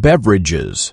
beverages.